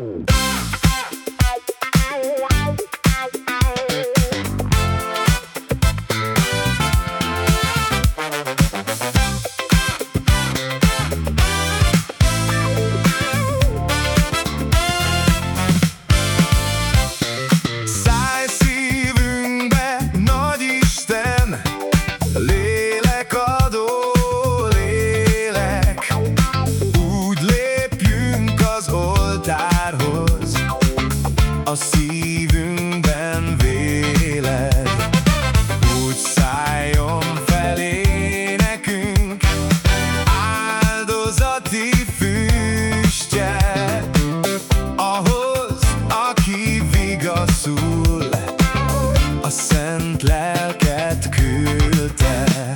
Oh. a szívünkben véled. Úgy szálljon felé nekünk áldozati füstje Ahhoz, aki vigaszul, a szent lelket küldte.